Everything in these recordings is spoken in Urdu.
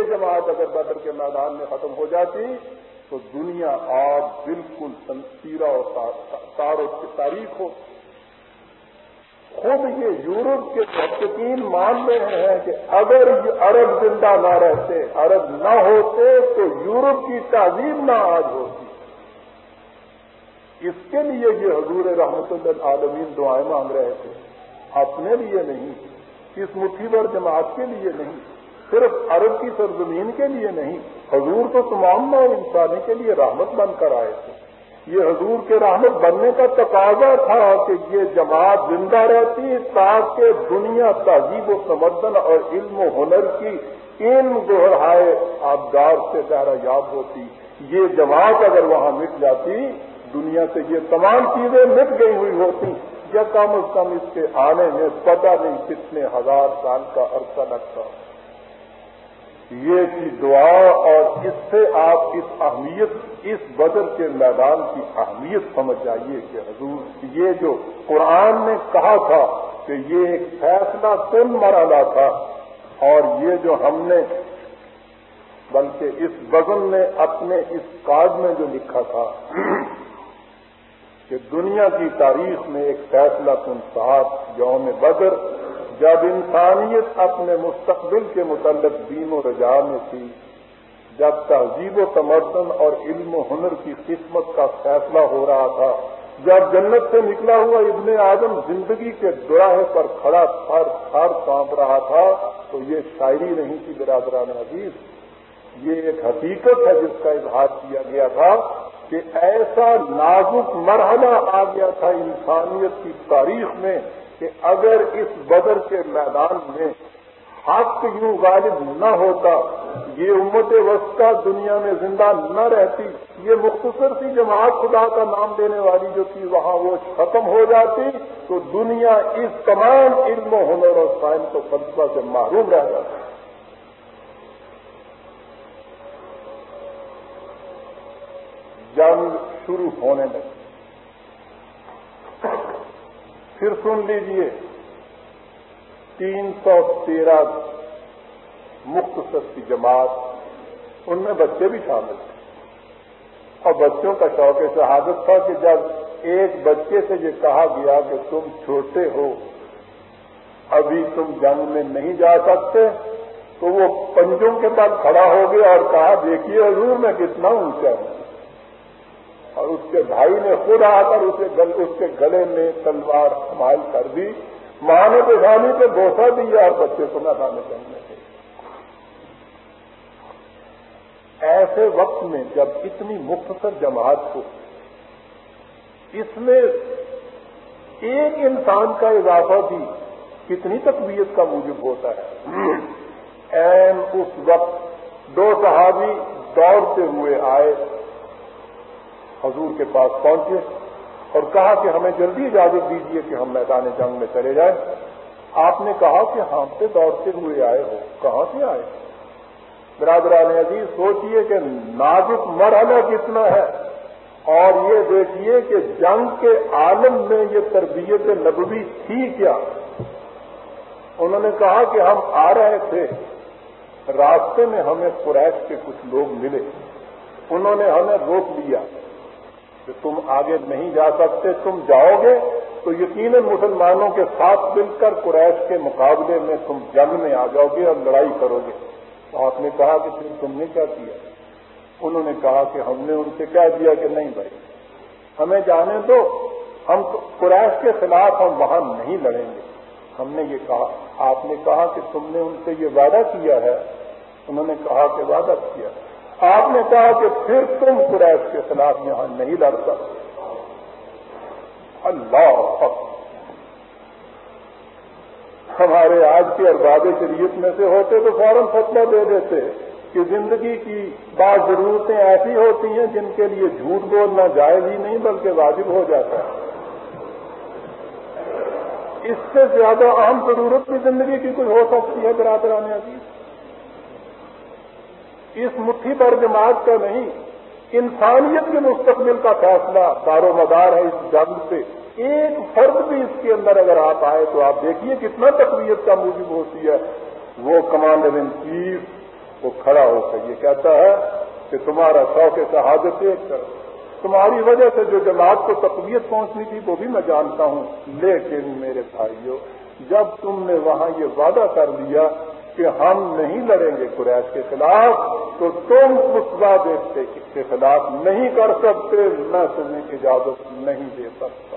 یہ جماعت اگر بدر کے میدان میں ختم ہو جاتی تو دنیا آج بالکل سیرا اور تار کی تاریخ ہو۔ خود یہ یورپ کے محققین مان رہے ہیں کہ اگر یہ عرب زندہ نہ رہتے، عرب نہ ہوتے تو یورپ کی تہذیب نہ آج ہوتی۔ اس کے لیے یہ حضور رحمت اللہ عالمین دعائیں مانگ رہے تھے۔ اپنے لیے نہیں، اس مٹھی بھر جماعت کے لیے نہیں۔ صرف عرب کی سرزمین کے لیے نہیں، حضور تو تمام نو انسانی کے لیے رحمت بن کر آئے تھے۔ یہ حضور کے رحمت بننے کا تقاضا تھا کہ یہ جماعت زندہ رہتی، تاکہ دنیا تہذیب و سمردن اور علم و ہنر کی ان دوہرائے آبدار سے دہرا یاب ہوتی۔ یہ جماعت اگر وہاں مٹ جاتی، دنیا سے یہ تمام چیزیں مٹ گئی ہوئی ہوتی۔ یا کم از کم اس کے آنے میں پتہ نہیں کتنے ہزار سال کا عرصہ لگتا۔ یہ کی دعا اور اس سے آپ اس اہمیت، اس بدر کے میدان کی اہمیت سمجھ جائیے کہ حضور، یہ جو قرآن نے کہا تھا کہ یہ ایک فیصلہ کن مرحلہ تھا اور یہ جو ہم نے، بلکہ اس بزن نے اپنے اس کاج میں جو لکھا تھا کہ دنیا کی تاریخ میں ایک فیصلہ کن ساتھ یوم بدر جب انسانیت اپنے مستقبل کے متعلق دین و رجا میں تھی، جب تہذیب و تمدن اور علم و ہنر کی قسمت کا فیصلہ ہو رہا تھا، جب جنت سے نکلا ہوا ابن اعظم زندگی کے دوراہے پر کھڑا تھر تھر کانپ رہا تھا، تو یہ شاعری نہیں تھی برادران عزیز۔ یہ ایک حقیقت ہے جس کا اظہار کیا گیا تھا کہ ایسا نازک مرحلہ آ گیا تھا انسانیت کی تاریخ میں کہ اگر اس بدر کے میدان میں حق یوں غالب نہ ہوتا، یہ امت وسطہ دنیا میں زندہ نہ رہتی، یہ مختصر سی جماعت خدا کا نام دینے والی جو تھی، وہاں وہ ختم ہو جاتی، تو دنیا اس تمام علم و ہنر اور سائنس و فلسفہ سے معروم رہ جاتی جنگ شروع ہونے لگی۔ پھر سن لیجیے، تین سو تیرہ مختصر کی جماعت، ان میں بچے بھی شامل تھے۔ اور بچوں کا شوق شہادت تھا کہ جب ایک بچے سے یہ کہا گیا کہ تم چھوٹے ہو، ابھی تم جنگ میں نہیں جا سکتے، تو وہ پنجوں کے پاس کھڑا ہو گیا اور کہا، دیکھیے حضور، میں کتنا اونچا ہوں۔ اور اس کے بھائی نے خود آ کر اسے گل اس کے گلے میں تلوار حمائل کر دی۔ ماں نے پیشانی پہ بوسا دیا اور بچے کو نہ دانے ایسے وقت میں جب اتنی مختصر جماعت کو اس میں ایک انسان کا اضافہ بھی کتنی تقویت کا موجب ہوتا ہے۔ این اس وقت دو صحابی دوڑتے ہوئے آئے۔ حضور کے پاس پہنچے اور کہا کہ ہمیں جلدی اجازت دیجیے کہ ہم میدان جنگ میں چلے جائیں۔ آپ نے کہا کہ ہم سے دوڑتے ہوئے آئے ہو۔ کہاں سے آئے؟ برادران عزیز، سوچئے کہ نازک مرحلہ کتنا ہے۔ اور یہ دیکھیے کہ جنگ کے عالم میں یہ تربیت نبوی تھی کیا۔ انہوں نے کہا کہ ہم آ رہے تھے۔ راستے میں ہمیں قریش کے کچھ لوگ ملے۔ انہوں نے ہمیں روک لیا۔ کہ تم آگے نہیں جا سکتے، تم جاؤ گے، تو یقیناً مسلمانوں کے ساتھ مل کر قریش کے مقابلے میں تم جنگ میں آ جاؤ گے اور لڑائی کرو گے۔ تو آپ نے کہا کہ پھر تم نے کیا کیا؟ انہوں نے کہا کہ ہم نے ان سے کہہ دیا کہ نہیں بھائی، ہمیں جانے دو، ہم قریش کے خلاف ہم وہاں نہیں لڑیں گے۔ ہم نے یہ کہا، آپ نے کہا کہ تم نے ان سے یہ وعدہ کیا ہے، انہوں نے کہا کہ وعدہ کیا ہے۔ آپ نے کہا کہ پھر تم قریش کے خلاف یہاں نہیں لڑ سکتے اللہ ہمارے آج کے ارباب شریعت میں سے ہوتے تو فوراً فتوا دے دیتے کہ زندگی کی بعض ضرورتیں ایسی ہوتی ہیں جن کے لیے جھوٹ بولنا جائز ہی نہیں بلکہ واجب ہو جاتا ہے۔ اس سے زیادہ اہم ضرورت بھی زندگی کی کوئی ہو سکتی ہے برادران عزیز۔ اس مٹھی پر جماعت کا نہیں، انسانیت کے مستقبل کا فیصلہ دار و مدار ہے اس جنگ سے۔ ایک فرد بھی اس کے اندر اگر آپ آئے تو آپ دیکھیے کتنا تقویت کا موجب ہوتی ہے۔ وہ کمانڈر ان چیف وہ کھڑا ہو کر یہ کہتا ہے کہ تمہارا شوق شہادت ایک کر تمہاری وجہ سے جو جماعت کو تقویت پہنچنی تھی وہ بھی میں جانتا ہوں، لیکن میرے بھائیوں جب تم نے وہاں یہ وعدہ کر لیا کہ ہم نہیں لڑیں گے قریش کے خلاف، تو تم اس وعدے کے خلاف نہیں کر سکتے میں تمہیں اجازت نہیں دے سکتا۔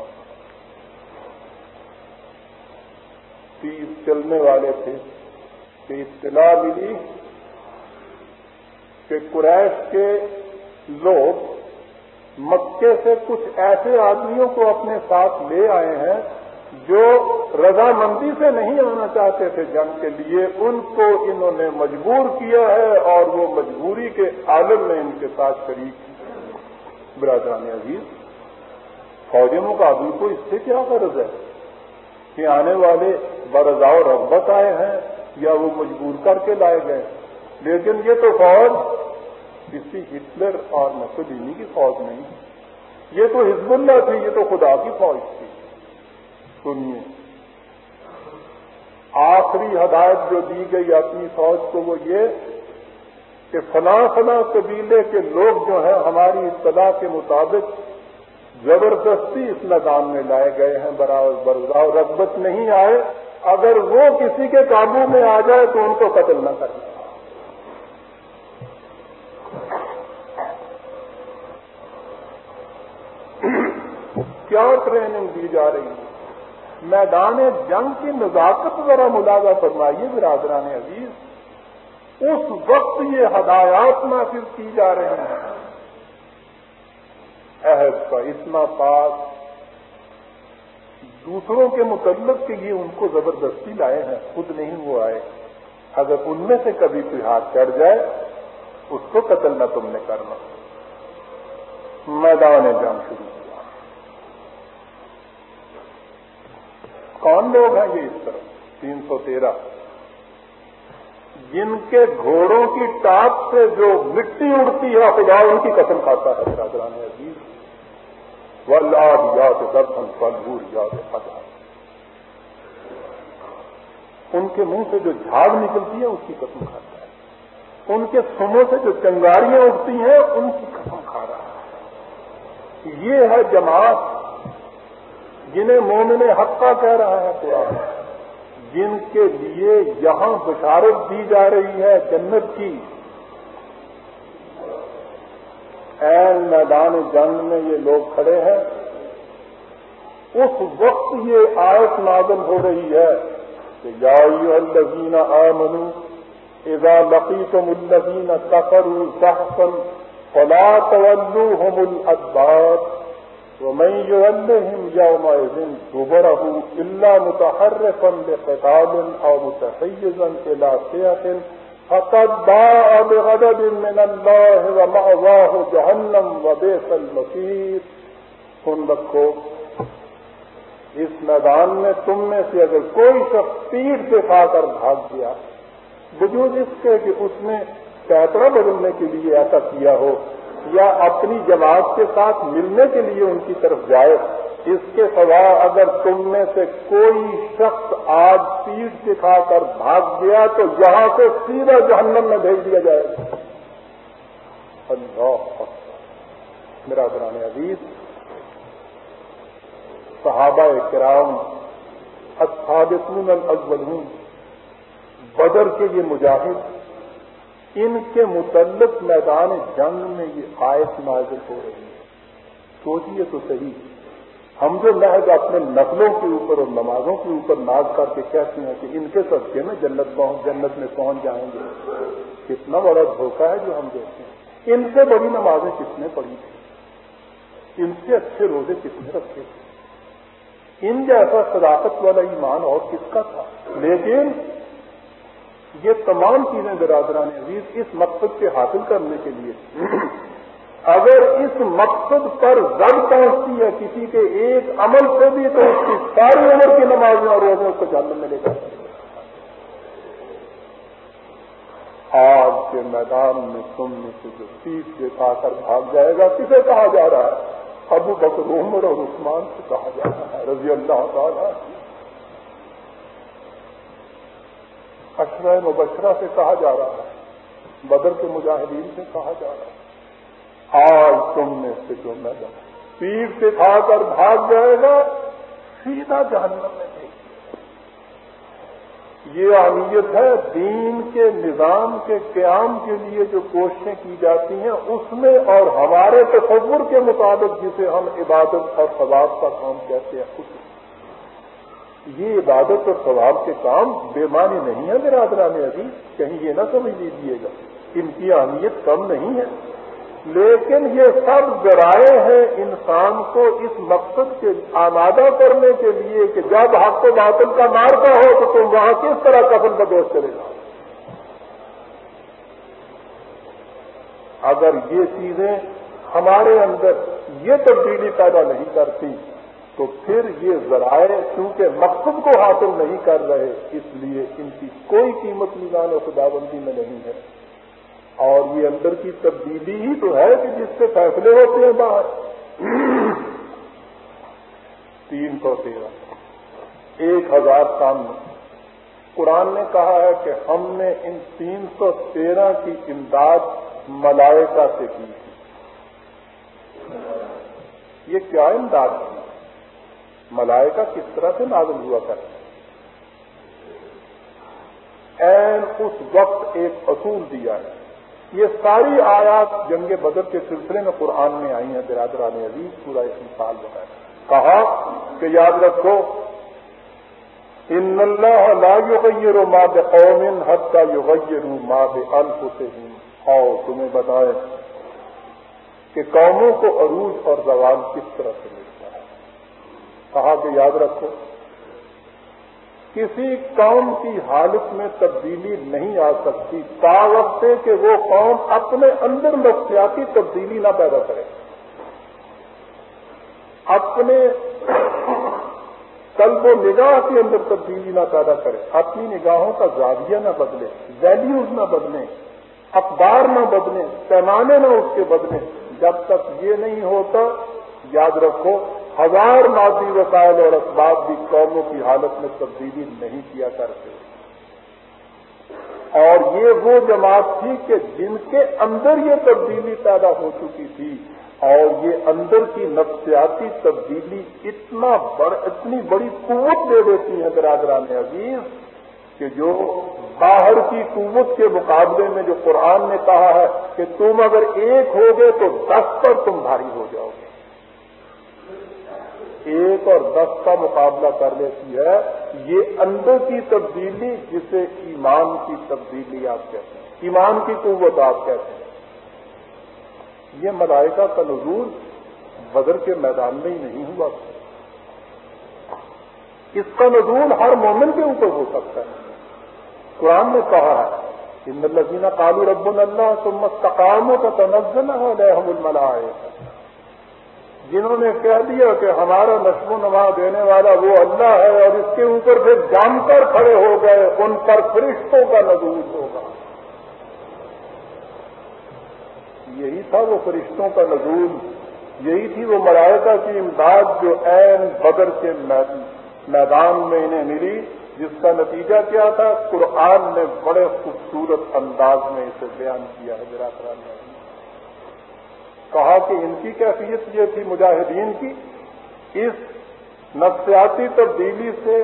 تیس چلنے والے تھے۔ کہ اطلاع ملی کہ قریش کے لوگ مکے سے کچھ ایسے آدمیوں کو اپنے ساتھ لے آئے ہیں جو رضامندی سے نہیں آنا چاہتے تھے جنگ کے لیے، ان کو انہوں نے مجبور کیا ہے اور وہ مجبوری کے عالم میں ان کے ساتھ شریک برادران عزیز، فوجی مقابل کو اس سے کیا غرض ہے؟ کہ آنے والے برضا رغبت آئے ہیں یا وہ مجبور کر کے لائے گئے لیکن یہ تو فوج کسی ہٹلر اور مسلینی کی فوج نہیں۔ یہ تو حزب اللہ تھی، یہ تو خدا کی فوج تھی۔ سنیے۔ آخری ہدایت جو دی گئی اپنی فوج کو وہ یہ کہ فلاں فلاں قبیلے کے لوگ جو ہیں ہماری اطلاع کے مطابق زبردستی اس میدان میں لائے گئے ہیں برابر بردا رغبت نہیں آئے۔ اگر وہ کسی کے قابو میں آ جائے تو ان کو قتل نہ کرنا کیا ٹریننگ دی جا رہی ہے؟ میدان جنگ کی نزاکت ذرا ملازہ فرمائیے برادران عزیز۔ اس وقت یہ ہدایات نافذ کی جا رہے ہیں۔ عہد کا اتنا پاس دوسروں کے متعلق کے لیے ان کو زبردستی لائے ہیں، خود نہیں وہ آئے۔ اگر ان میں سے کبھی کوئی ہاتھ چڑھ جائے، اس کو قتل نہ تم نے کرنا۔ میدان جنگ شروع۔ کون لوگ ہیں یہ اس طرح تین سو تیرہ۔ جن کے گھوڑوں کی ٹاپ سے جو مٹی اڑتی ہے، خدا ان کی قسم کھاتا ہے برادران عزیز۔ ولاد یاد درخن پلور یاد خدا ان کے منہ سے جو جھاگ نکلتی ہے اس کی قسم کھاتا ہے۔ ان کے سموں سے جو چنگاریاں اٹھتی ہیں، ان کی قسم کھا رہا ہے۔ یہ ہے جماعت جنہیں مومن حقہ کہہ رہا ہے قرآن جن کے لیے یہاں بشارت دی جا رہی ہے جنت کی۔ این میدان جنگ میں یہ لوگ کھڑے ہیں۔ اس وقت یہ آیت نازل ہو رہی ہے کہ یا الزین آ منو اذا لقیتم الذین کفروا زحفا فلا تولوهم الادبار۔ ومن يولهم يومئذ دبره إلا متحرفا لقتال أو متحيزا إلى فئة فقد باء بغضب من الله ومأواه جهنم وبئس المصير. سن رکھو، اس میدان میں تم میں سے اگر کوئی شخص پیٹ سے کھا کر بھاگ گیا وجود اس کے کہ اس نے پیترا بدلنے کے لیے ایسا کیا ہو۔ یا اپنی جماعت کے ساتھ ملنے کے لیے ان کی طرف جائے، اس کے سوا اگر تم میں سے کوئی شخص آج پیٹ دکھا کر بھاگ گیا تو یہاں سے سیدھا جہنم میں بھیج دیا جائے گا۔ اللہ میرا برانے عزیز، صحابہ کرام اصحابتون الاولون بدر کے یہ مجاہد ان کے متعلق میدان جنگ میں یہ آیت نازل ہو رہی ہے۔ سوچیے تو صحیح، ہم جو محض اپنے نسلوں کے اوپر اور نمازوں کے اوپر ناز کر کے کہتے ہیں کہ ان کے سبقے میں جنت پہنچ، جنت میں پہنچ جائیں گے۔ کتنا بڑا دھوکہ ہے جو ہم دیکھتے ہیں۔ ان سے بڑی نمازیں کس نے پڑھی تھی ان سے اچھے روزے کس نے رکھے تھے؟ ان جیسا صداقت والا ایمان اور کس کا تھا؟ لیکن یہ تمام چیزیں برادران عزیز اس مقصد کے حاصل کرنے کے لیے۔ اگر اس مقصد پر زد پہنچتی ہے کسی کے ایک عمل سے بھی، تو اس کی ساری عمر کی نمازیں اور روزوں کو جاننے میں لے جا آج کے میدان میں تم میں سے جو سیٹ دکھا کر بھاگ جائے گا، کسے کہا جا رہا ہے؟ ابو بکر عمر اور عثمان سے کہا جا رہا ہے، رضی اللہ تعالیٰ اشرہ مبشرہ سے کہا جا رہا ہے، بدر کے مجاہدین سے کہا جا رہا ہے۔ آج تم نے سے جو میں پیٹ سے کھا کر بھاگ جائے گا، سیدھا جہنم میں یہ اہمیت ہے دین کے، نظام کے، قیام کے لیے جو کوششیں کی جاتی ہیں، اس میں اور ہمارے تصور کے مطابق جسے ہم عبادت اور ثواب کا کام کہتے ہیں، اس یہ عبادت اور ثواب کے کام بے معنی نہیں ہے برادران ابھی کہیں یہ نہ سمجھ لیجیے گا۔ ان کی اہمیت کم نہیں ہے۔ لیکن یہ سب ذرائع ہیں انسان کو اس مقصد کے آمادہ کرنے کے لیے کہ جب حق و باطل کا مارکا ہو تو تم وہاں کس طرح قتل بدوش کرے گا اگر یہ چیزیں ہمارے اندر یہ تبدیلی پیدا نہیں کرتی تو پھر یہ ذرائع کیونکہ مقصد کو حاصل نہیں کر رہے، اس لیے ان کی کوئی قیمت نظام و خداوندی میں نہیں ہے۔ اور یہ اندر کی تبدیلی ہی تو ہے کہ جس سے فیصلے ہوتے ہیں باہر۔ تین سو تیرہ۔ ایک ہزار کام قرآن نے کہا ہے کہ ہم نے ان تین سو تیرہ کی امداد ملائکہ سے کی۔ تھی یہ کیا امداد تھی ملائکہ کس طرح سے نازل ہوا کرتے این اس وقت ایک اصول دیا ہے۔ یہ ساری آیات جنگ بدر کے سلسلے میں قرآن میں آئی ہیں، برادران عزیز پورا ایک مثال بتایا کہا کہ یاد رکھو، ان اللہ لا یغیر ما بقوم حتی یغیر ما بانفسهم اور تمہیں بتائے کہ قوموں کو عروج اور زوال کس طرح سے ملتا ہے کہا کہ یاد رکھو، کسی قوم کی حالت میں تبدیلی نہیں آ سکتی، تا وقت کہ وہ قوم اپنے اندر نفسیاتی تبدیلی نہ پیدا کرے۔ اپنے قلب و نگاہ کے اندر تبدیلی نہ پیدا کرے، اپنی نگاہوں کا زاویہ نہ بدلے ویلیوز نہ بدلیں اخبار نہ بدلیں پیمانے نہ اس کے بدلیں جب تک یہ نہیں ہوتا، یاد رکھو ہزار مادی وسائل اور اسباب بھی قوموں کی حالت میں تبدیلی نہیں کیا کرتے۔ اور یہ وہ جماعت تھی کہ جن کے اندر یہ تبدیلی پیدا ہو چکی تھی، اور یہ اندر کی نفسیاتی تبدیلی اتنا بڑ، اتنی بڑی قوت دے دیتی ہے برادران عزیز، کہ جو باہر کی قوت کے مقابلے میں جو قرآن نے کہا ہے کہ تم اگر ایک ہوگے تو دس پر تم بھاری ہو جاؤ گے۔ ایک اور دس کا مقابلہ کر لیتی ہے، یہ اندر کی تبدیلی جسے ایمان کی تبدیلی آپ کہتے ہیں۔ ایمان کی قوت آپ کہتے ہیں۔ یہ ملائکہ کا نزول بدر کے میدان میں ہی نہیں ہوا۔ اس کا نزول ہر مومن کے اوپر ہو سکتا ہے۔ قرآن نے کہا ہے، ان الزینہ کالو رب اللہ تم مستقاموں کا تنزل ہے ہم الملائے جنہوں نے کہہ دیا کہ ہمارا نشم و نما دینے والا وہ اللہ ہے اور اس کے اوپر پھر جام کر کھڑے ہو گئے، ان پر فرشتوں کا نزول ہوگا۔ یہی تھا وہ فرشتوں کا نزول، یہی تھی وہ ملائکہ کی امداد جو این بدر کے میدان میں انہیں ملی، جس کا نتیجہ کیا تھا؟ قرآن نے بڑے خوبصورت انداز میں اسے بیان کیا ہے۔ میرا خیال کہا کہ ان کی کیفیت یہ تھی مجاہدین کی، اس نفسیاتی تبدیلی سے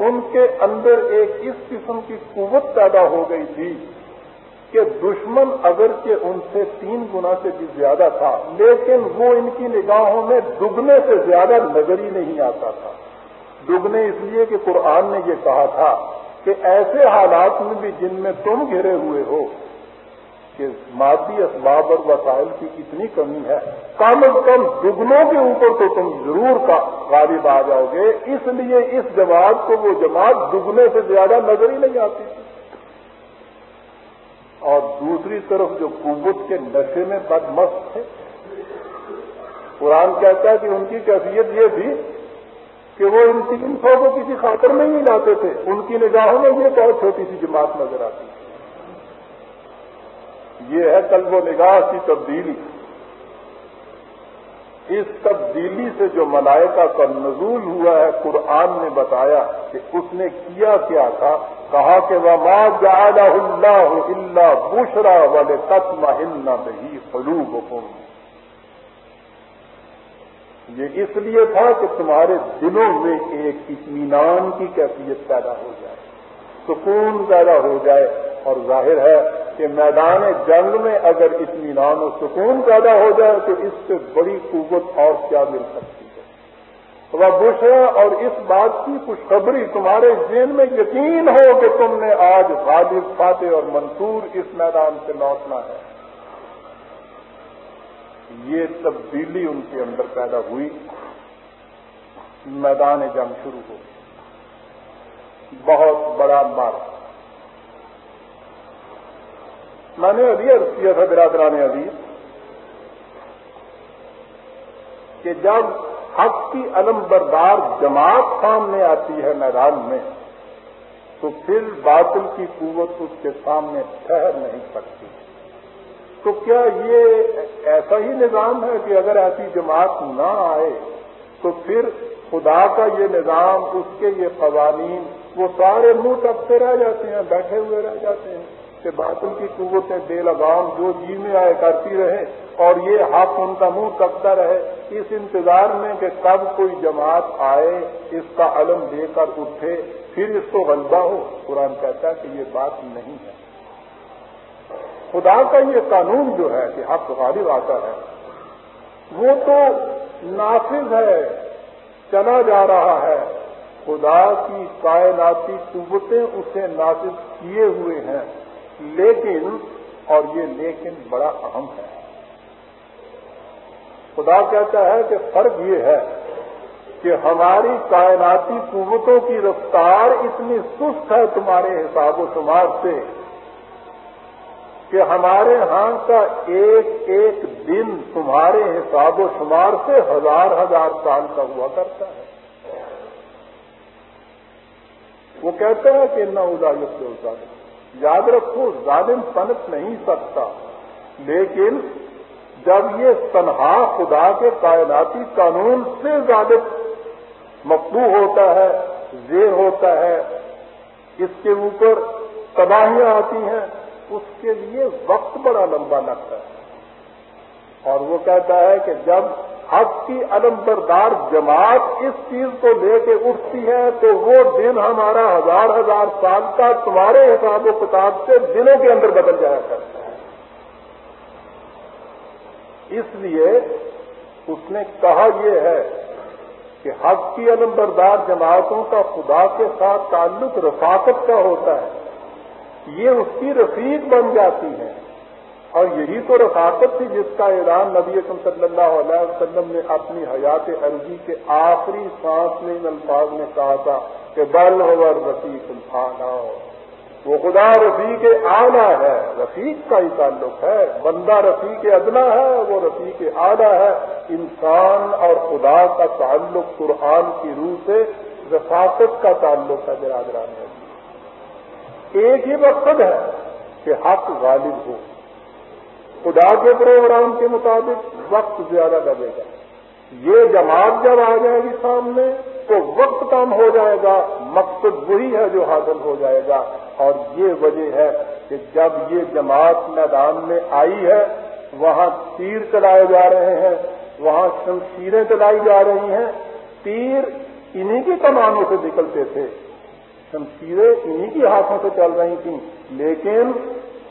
ان کے اندر ایک اس قسم کی قوت پیدا ہو گئی تھی کہ دشمن اگر کہ ان سے تین گنا سے بھی زیادہ تھا، لیکن وہ ان کی نگاہوں میں دگنے سے زیادہ نظر ہی نہیں آتا تھا۔ دگنے اس لیے کہ قرآن نے یہ کہا تھا کہ ایسے حالات میں بھی جن میں تم گھرے ہوئے ہو کہ مادی اسباب اور وسائل کی اتنی کمی ہے۔ کم از کم دگنوں کے اوپر تو تم ضرور کا غالب آ جاؤ گے۔ اس لیے اس جماعت کو وہ جماعت دگنے سے زیادہ نظر ہی نہیں آتی۔ تھی اور دوسری طرف جو قوت کے نشے میں بد مست تھے قرآن کہتا ہے کہ ان کی کیفیت یہ تھی کہ وہ ان تین سو کو کسی خاطر میں ہی لاتے تھے۔ ان کی نگاہوں میں یہ بہت چھوٹی سی جماعت نظر آتی۔ تھی یہ ہے قلب و نگاہ کی تبدیلی۔ اس تبدیلی سے جو ملائکہ کا نزول ہوا ہے، قرآن نے بتایا کہ اس نے کیا کیا تھا۔ کہا کہ وہ ماں جا اللہ بشرا والے تتم ہلنا نہیں فلوب یہ اس لیے تھا کہ تمہارے دلوں میں ایک اطمینان کی کیفیت پیدا ہو جائے، سکون پیدا ہو جائے۔ اور ظاہر ہے کہ میدان جنگ میں اگر اطمینان و سکون پیدا ہو جائے تو اس سے بڑی قوت اور کیا مل سکتی ہے؟ وہ بشرا اور اس بات کی خوشخبری تمہارے ذہن میں یقین ہو کہ تم نے آج غالب، فاتح اور منصور اس میدان سے لوٹنا ہے۔ یہ تبدیلی ان کے اندر پیدا ہوئی۔ میدان جنگ شروع ہو۔ بہت بڑا مار میں نے ابھی عرض کیا تھا برادران عزیز کہ جب حق کی علم بردار جماعت سامنے آتی ہے میدان میں، تو پھر باطل کی قوت اس کے سامنے ٹھہر نہیں سکتی۔ تو کیا یہ ایسا ہی نظام ہے کہ اگر ایسی جماعت نہ آئے، تو پھر خدا کا یہ نظام، اس کے یہ قوانین، وہ سارے منہ تک سے رہ جاتے ہیں، بیٹھے ہوئے رہ جاتے ہیں۔ کہ باطل کی قوتیں بے لگام جو جی میں آئے کرتی رہے اور یہ حق ان کا منہ تکتا رہے، اس انتظار میں کہ کب کوئی جماعت آئے، اس کا علم دے کر اٹھے، پھر اس کو غلبہ ہو۔ قرآن کہتا ہے کہ یہ بات نہیں ہے۔ خدا کا یہ قانون جو ہے کہ حق غالب آتا ہے، وہ تو نافذ ہے، چلا جا رہا ہے۔ خدا کی کائناتی قوتیں اسے نافذ کیے ہوئے ہیں۔ لیکن اور یہ لیکن بڑا اہم ہے۔ خدا کہتا ہے کہ فرق یہ ہے کہ ہماری کائناتی قوتوں کی رفتار اتنی سست ہے تمہارے حساب و شمار سے کہ ہمارے ہاں کا ایک ایک دن تمہارے حساب و شمار سے ہزار ہزار سال کا ہوا کرتا ہے۔ وہ کہتا ہے کہ نہ اجاگر سے اجاگر یاد رکھو، ظالم پنپ نہیں سکتا۔ لیکن جب یہ تنہا خدا کے کائناتی قانون سے ظالم مقبو ہوتا ہے، زیر ہوتا ہے، اس کے اوپر تباہیاں آتی ہیں، اس کے لیے وقت بڑا لمبا لگتا ہے۔ اور وہ کہتا ہے کہ جب حق کی علم بردار جماعت اس چیز کو لے کے اٹھتی ہے تو وہ دن ہمارا ہزار ہزار سال کا تمہارے حساب و کتاب سے دنوں کے اندر بدل جایا کرتا ہے۔ اس لیے اس نے کہا یہ ہے کہ حق کی علم بردار جماعتوں کا خدا کے ساتھ تعلق رفاقت کا ہوتا ہے۔ یہ اس کی رفیق بن جاتی ہے۔ اور یہی تو رفاقت تھی جس کا اعلان نبی اکم صلی اللہ علیہ وسلم نے اپنی حیات عرضی کے آخری سانس میں ان الفاظ میں کہا تھا کہ بل ہو رفیق الفانا وہ خدا رفیق آنا ہے، رفیق کا ہی تعلق ہے، بندہ رفیق ادنا ہے، وہ رفیق آنا ہے۔ انسان اور خدا کا تعلق قرآن کی روح سے رفاقت کا تعلق ہے، برادران۔ ایک ہی مقصد ہے کہ حق غالب ہو۔ خدا کے پروگرام کے مطابق وقت زیادہ لگے گا۔ یہ جماعت جب آ جائے گی سامنے، تو وقت کم ہو جائے گا، مقصد وہی ہے جو حاصل ہو جائے گا۔ اور یہ وجہ ہے کہ جب یہ جماعت میدان میں آئی ہے، وہاں تیر چلائے جا رہے ہیں، وہاں شمشیریں چلائی جا رہی ہیں۔ تیر انہی کی کمانوں سے نکلتے تھے۔ شمشیریں انہی کی ہاتھوں سے چل رہی تھیں۔ لیکن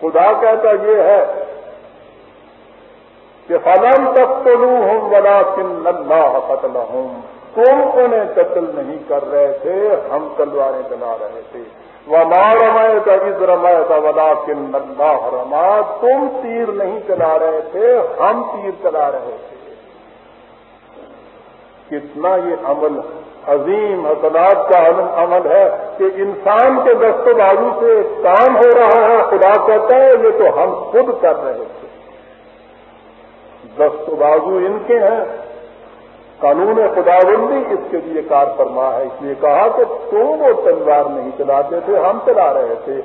خدا کہتا یہ ہے کہ فلم تک تو لو ہوں بلا کن اللہ قتل ہوں تم انہیں قتل نہیں کر رہے تھے، ہم تلواریں چلا رہے تھے۔ وہ مار رمائے تھا عز رمائے تھا ولا کن اللہ رما تم تیر نہیں چلا رہے تھے، ہم تیر چلا رہے تھے۔ کتنا یہ عمل عظیم حسنات کا عمل ہے کہ انسان کے دست بازو سے کام ہو رہا ہے، خدا کہتا ہے، یہ تو ہم خود کر رہے تھے۔ دست بازو ان کے ہیں۔ قانون خدا بندی اس کے لیے کار فرما ہے۔ اس لیے کہا کہ تم وہ تلوار نہیں چلاتے تھے، ہم چلا رہے تھے۔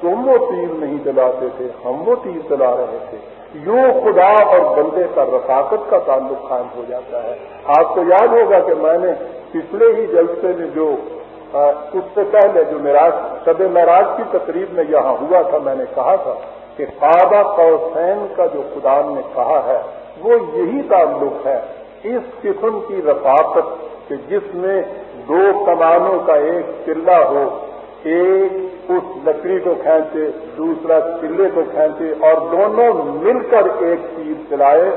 تم وہ تیر نہیں چلاتے تھے، ہم وہ تیر چلا رہے تھے۔ یوں خدا اور بندے کا رفاقت کا تعلق قائم ہو جاتا ہے۔ آپ کو یاد ہوگا کہ میں نے پچھلے ہی جلسے میں جو اس سے پہلے جو میراج شب معراج کی تقریب میں یہاں ہوا تھا، میں نے کہا تھا کہ کعبہ قوسین کا جو خدا نے کہا ہے وہ یہی تعلق ہے اس قسم کی رفاقت کہ جس میں دو کمانوں کا ایک قلعہ ہو، ایک اس لکڑی کو کھینچے، دوسرا قلعے کو کھینچے اور دونوں مل کر ایک تیر چلائے۔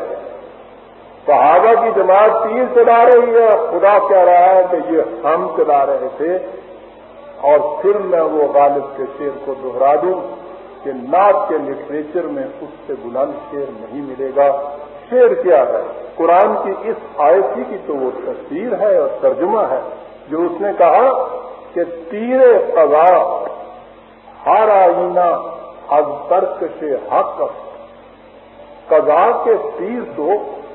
صحابہ کی جماعت تیر چلا رہی ہے، خدا کہہ رہا ہے کہ یہ ہم چلا رہے تھے۔ اور پھر میں وہ غالب کے شیر کو دوہرا دوں کہ نعت کے لٹریچر میں اس سے بلند شیر نہیں ملے گا۔ شیر کیا ہے۔ قرآن کی اس آیتی کی تو وہ تصویر ہے اور ترجمہ ہے، جو اس نے کہا کہ تیر قضا، ہر آئینہ از ترک سے حق قضا کے تیر تو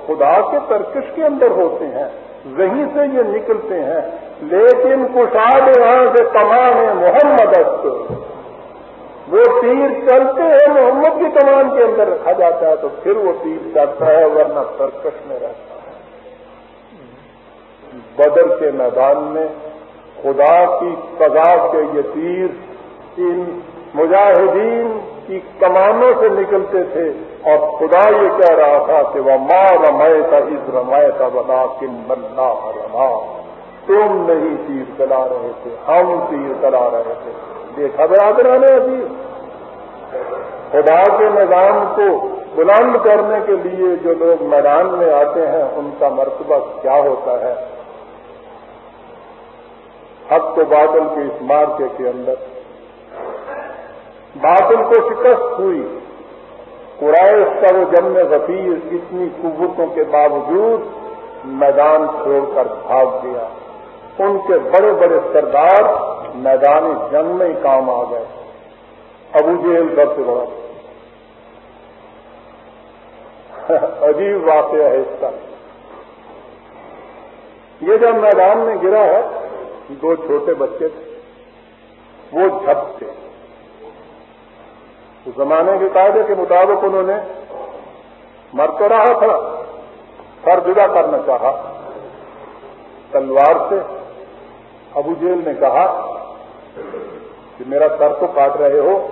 خدا کے ترکش کے اندر ہوتے ہیں، وہیں سے یہ نکلتے ہیں۔ لیکن کشاد یہاں سے تمام ہے محمد وہ تیر چلتے ہیں، محمد کی کمان کے اندر رکھا جاتا ہے تو پھر وہ تیر چلتا ہے، ورنہ ترکش میں رہتا ہے۔ بدر کے میدان میں خدا کی قضا کے یہ تیر ان مجاہدین کی کمانوں سے نکلتے تھے اور خدا یہ کہہ رہا تھا کہ وہ ماں رمائے کا اس رمائے کا بنا کن بننا رما تم نہیں تیر چلا رہے تھے، ہم تیر چلا رہے تھے۔ دیکھا برادر آنے ابھی خدا کے نظام کو بلند کرنے کے لیے جو لوگ میدان میں آتے ہیں، ان کا مرتبہ کیا ہوتا ہے؟ حق تو بادل کے اس مارکے کے اندر۔ باطل کو شکست ہوئی۔ قرائش کا وہ جم غفیر اتنی قوتوں کے باوجود میدان چھوڑ کر بھاگ گیا۔ ان کے بڑے بڑے سردار میدان جنگ میں کام آ گئے۔ ابو جیل سب سے بڑا۔ عجیب واقعہ ہے اس کا۔ یہ جب میدان میں گرا ہے، دو چھوٹے بچے تھے۔ وہ جھپ تھے اس زمانے کے قاعدے کے مطابق انہوں نے مر تو رہا تھا، سر جدا کرنا چاہا۔ تلوار سے ابو جیل نے کہا کہ میرا سر تو کاٹ رہے ہو،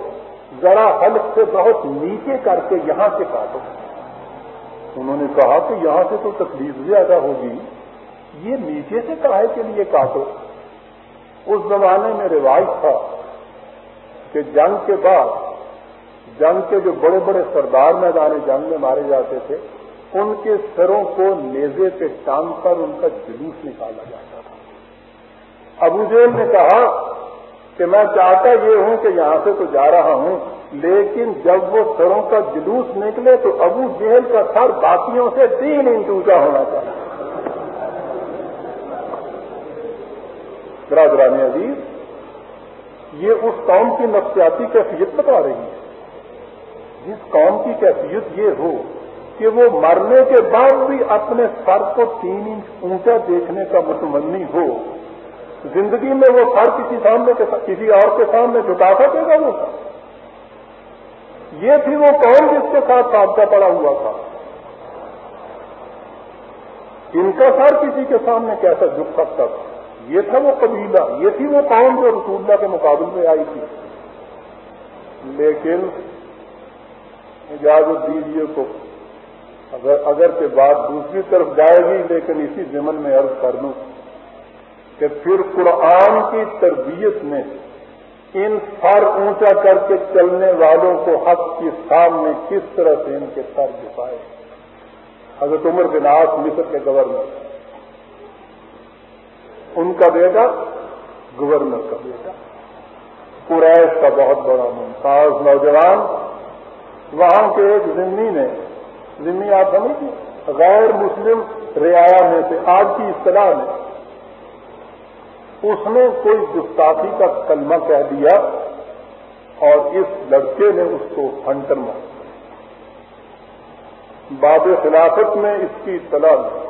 ذرا حلق سے بہت نیچے کر کے یہاں سے کاٹو۔ انہوں نے کہا کہ یہاں سے تو تکلیف زیادہ ہوگی، یہ نیچے سے کہے کے لیے کاٹو۔ اس زمانے میں رواج تھا کہ جنگ کے بعد، جنگ کے جو بڑے بڑے سردار میدان جنگ میں مارے جاتے تھے، ان کے سروں کو نیزے پہ ٹانگ کر ان کا جلوس نکالا جاتا تھا۔ ابو جیل نے کہا کہ میں چاہتا یہ ہوں کہ یہاں سے تو جا رہا ہوں، لیکن جب وہ سروں کا جلوس نکلے تو ابو جیل کا سر باقیوں سے تین انچ اونچا ہونا چاہیے۔ برادرانی عزیز، یہ اس قوم کی نفسیاتی کیفیت بتا رہی ہے۔ جس قوم کی کیفیت یہ ہو کہ وہ مرنے کے بعد بھی اپنے سر کو تین انچ اونچا دیکھنے کا متمنی ہو زندگی میں وہ سر کسی سامنے کسی اور کے سامنے جھکا سکے گا وہ یہ تھی وہ قوم جس کے ساتھ سابقہ پڑا ہوا تھا؟ ان کا سر کسی کے سامنے کیسا جھک سکتا تھا؟ یہ تھا وہ قبیلہ، یہ تھی وہ قوم جو رسول اللہ کے مقابل میں آئی تھی۔ لیکن اجازت دیجیے کو اگر اگر کے بعد دوسری طرف جائے گی، لیکن اسی ضمن میں عرض کر دوں کہ پھر قرآن کی تربیت میں ان سر اونچا کر کے چلنے والوں کو حق کے سامنے کس طرح سے ان کے سر جھکائے؟ حضرت عمر بن آس مصر کے گورنر۔ ان کا بیٹا گورنر کا بیٹا۔ قریش کا بہت بڑا ممتاز نوجوان۔ وہاں کے ایک ذمی نے، ذمی آپ سمجھیں غیر مسلم رعایا میں سے آج کی اصطلاح میں اس نے کوئی گستاخی کا کلمہ کہہ دیا اور اس لڑکے نے اس کو ہنٹر مار باب خلافت میں اس کی اطلاع دی